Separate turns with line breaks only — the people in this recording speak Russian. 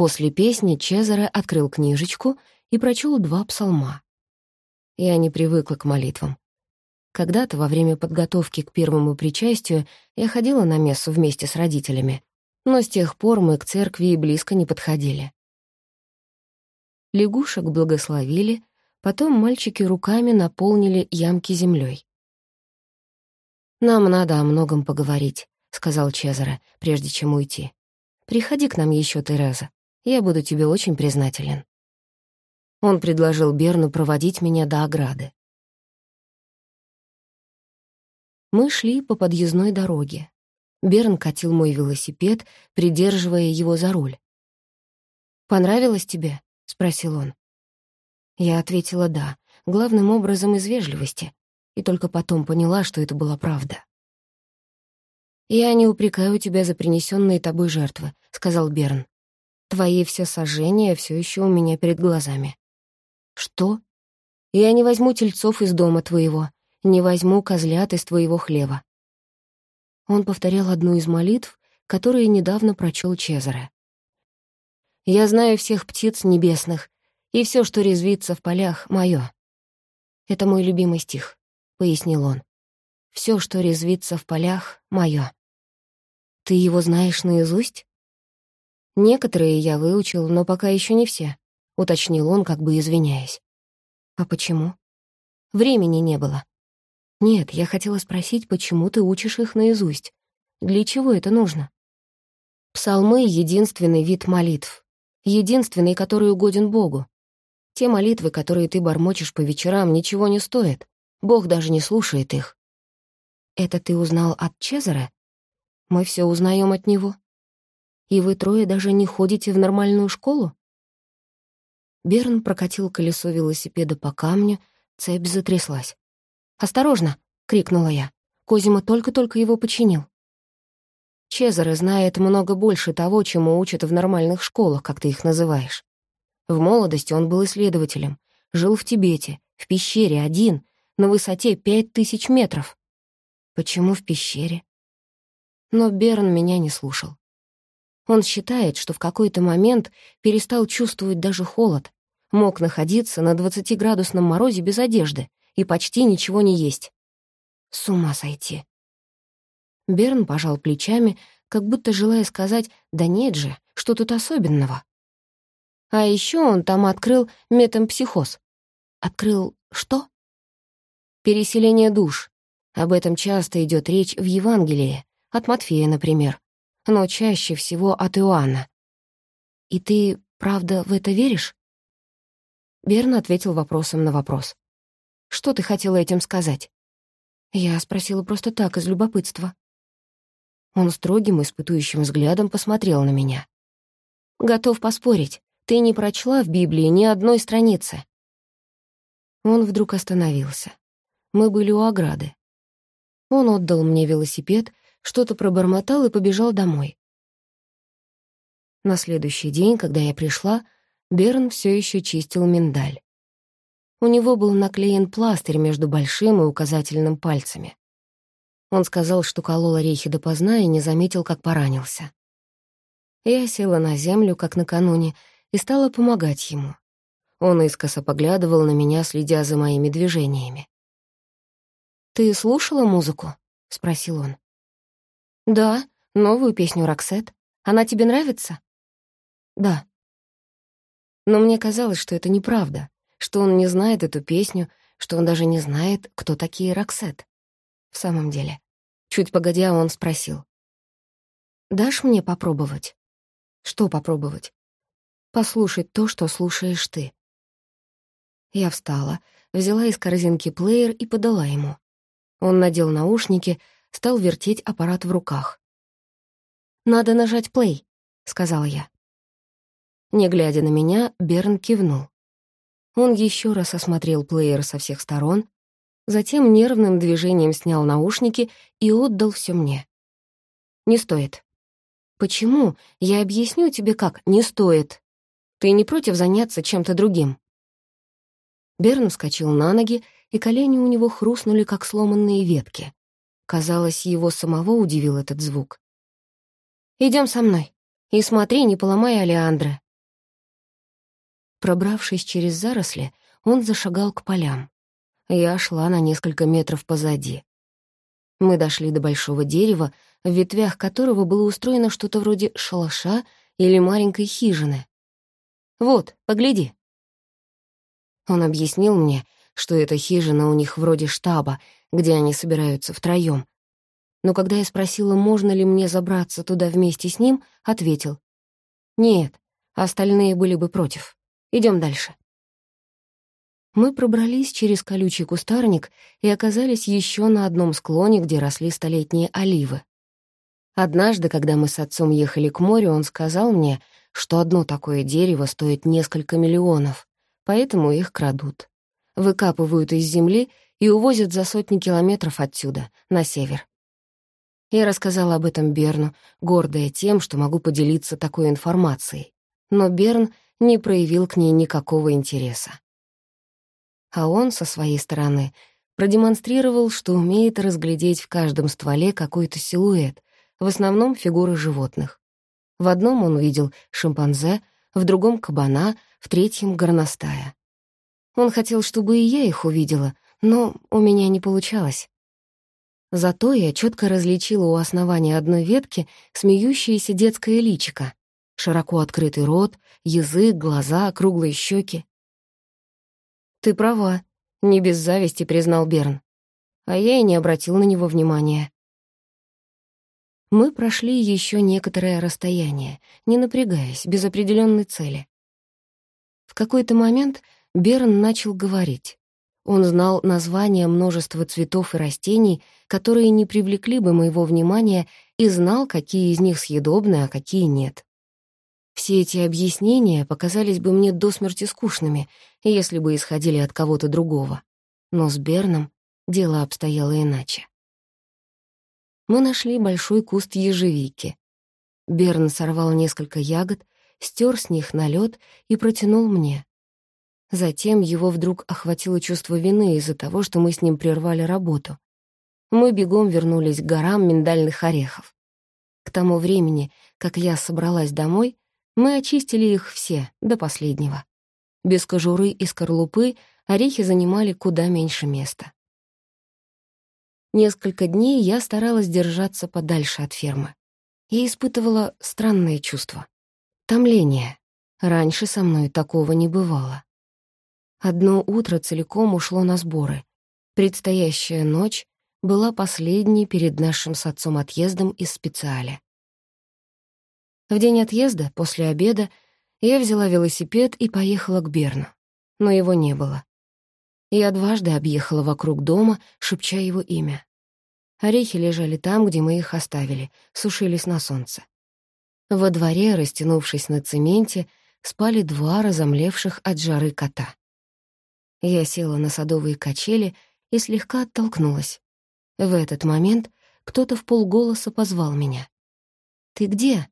После песни Чезаре открыл книжечку и прочел два псалма. Я не привыкла к молитвам. Когда-то во время подготовки к первому причастию я ходила на мессу вместе с родителями, но с тех пор мы к церкви и близко не подходили. Лягушек благословили, потом мальчики руками наполнили ямки землей. «Нам надо о многом поговорить», — сказал Чезаре, прежде чем уйти. «Приходи к нам еще, Тереза. Я буду тебе очень признателен». Он предложил Берну проводить меня до ограды. Мы шли по подъездной дороге. Берн катил мой велосипед, придерживая его за руль. «Понравилось тебе?» — спросил он. Я ответила «да», главным образом из вежливости, и только потом поняла, что это была правда. «Я не упрекаю тебя за принесенные тобой жертвы», — сказал Берн. «Твои все сожжения все еще у меня перед глазами». «Что?» «Я не возьму тельцов из дома твоего, не возьму козлят из твоего хлева». Он повторял одну из молитв, которые недавно прочел Чезаре. «Я знаю всех птиц небесных, и все, что резвится в полях, мое. Это мой любимый стих», — пояснил он. Все, что резвится в полях, мое. Ты его знаешь наизусть? Некоторые я выучил, но пока еще не все, уточнил он, как бы извиняясь. А почему? Времени не было. Нет, я хотела спросить, почему ты учишь их наизусть? Для чего это нужно? Псалмы — единственный вид молитв. Единственный, который угоден Богу. Те молитвы, которые ты бормочешь по вечерам, ничего не стоят. Бог даже не слушает их. Это ты узнал от Чезаре? Мы все узнаем от него. И вы трое даже не ходите в нормальную школу? Берн прокатил колесо велосипеда по камню, цепь затряслась. «Осторожно!» — крикнула я. Козима только-только его починил. Чезаре знает много больше того, чему учат в нормальных школах, как ты их называешь. В молодости он был исследователем, жил в Тибете, в пещере один, на высоте пять тысяч метров. Почему в пещере? Но Берн меня не слушал. Он считает, что в какой-то момент перестал чувствовать даже холод, мог находиться на 20-градусном морозе без одежды, и почти ничего не есть. С ума сойти. Берн пожал плечами, как будто желая сказать «да нет же, что тут особенного». А еще он там открыл метампсихоз. Открыл что? Переселение душ. Об этом часто идет речь в Евангелии, от Матфея, например, но чаще всего от Иоанна. «И ты, правда, в это веришь?» Берн ответил вопросом на вопрос. Что ты хотела этим сказать?» Я спросила просто так, из любопытства. Он строгим, испытующим взглядом посмотрел на меня. «Готов поспорить, ты не прочла в Библии ни одной страницы». Он вдруг остановился. Мы были у ограды. Он отдал мне велосипед, что-то пробормотал и побежал домой. На следующий день, когда я пришла, Берн все еще чистил миндаль. У него был наклеен пластырь между большим и указательным пальцами. Он сказал, что колол орехи допоздна и не заметил, как поранился. Я села на землю, как накануне, и стала помогать ему. Он искоса поглядывал на меня, следя за моими движениями. «Ты слушала музыку?» — спросил он. «Да, новую песню Роксет. Она тебе нравится?» «Да». Но мне казалось, что это неправда что он не знает эту песню, что он даже не знает, кто такие Роксет. В самом деле. Чуть погодя, он спросил. «Дашь мне попробовать?» «Что попробовать?» «Послушать то, что слушаешь ты». Я встала, взяла из корзинки плеер и подала ему. Он надел наушники, стал вертеть аппарат в руках. «Надо нажать плей», — сказала я. Не глядя на меня, Берн кивнул. Он еще раз осмотрел плеер со всех сторон, затем нервным движением снял наушники и отдал все мне. «Не стоит». «Почему? Я объясню тебе как. Не стоит. Ты не против заняться чем-то другим?» Берн вскочил на ноги, и колени у него хрустнули, как сломанные ветки. Казалось, его самого удивил этот звук. Идем со мной. И смотри, не поломай Алеандра. Пробравшись через заросли, он зашагал к полям. Я шла на несколько метров позади. Мы дошли до большого дерева, в ветвях которого было устроено что-то вроде шалаша или маленькой хижины. «Вот, погляди». Он объяснил мне, что эта хижина у них вроде штаба, где они собираются втроём. Но когда я спросила, можно ли мне забраться туда вместе с ним, ответил. «Нет, остальные были бы против. Идем дальше». Мы пробрались через колючий кустарник и оказались еще на одном склоне, где росли столетние оливы. Однажды, когда мы с отцом ехали к морю, он сказал мне, что одно такое дерево стоит несколько миллионов, поэтому их крадут. Выкапывают из земли и увозят за сотни километров отсюда, на север. Я рассказала об этом Берну, гордая тем, что могу поделиться такой информацией. Но Берн не проявил к ней никакого интереса. А он, со своей стороны, продемонстрировал, что умеет разглядеть в каждом стволе какой-то силуэт, в основном фигуры животных. В одном он видел шимпанзе, в другом — кабана, в третьем — горностая. Он хотел, чтобы и я их увидела, но у меня не получалось. Зато я четко различила у основания одной ветки смеющееся детское личико, широко открытый рот, язык, глаза, круглые щеки. «Ты права», — не без зависти признал Берн. А я и не обратил на него внимания. Мы прошли еще некоторое расстояние, не напрягаясь, без определенной цели. В какой-то момент Берн начал говорить. Он знал названия множества цветов и растений, которые не привлекли бы моего внимания, и знал, какие из них съедобны, а какие нет. Все эти объяснения показались бы мне до смерти скучными, если бы исходили от кого-то другого. Но с Берном дело обстояло иначе мы нашли большой куст ежевики. Берн сорвал несколько ягод, стер с них налет и протянул мне. Затем его вдруг охватило чувство вины из-за того, что мы с ним прервали работу. Мы бегом вернулись к горам миндальных орехов. К тому времени, как я собралась домой, мы очистили их все, до последнего. Без кожуры и скорлупы орехи занимали куда меньше места. Несколько дней я старалась держаться подальше от фермы. Я испытывала странные чувства. Томление. Раньше со мной такого не бывало. Одно утро целиком ушло на сборы. Предстоящая ночь была последней перед нашим с отцом отъездом из специаля. В день отъезда, после обеда, я взяла велосипед и поехала к Берну. Но его не было. Я дважды объехала вокруг дома, шепча его имя. Орехи лежали там, где мы их оставили, сушились на солнце. Во дворе, растянувшись на цементе, спали два разомлевших от жары кота. Я села на садовые качели и слегка оттолкнулась. В этот момент кто-то в полголоса позвал меня. «Ты где?»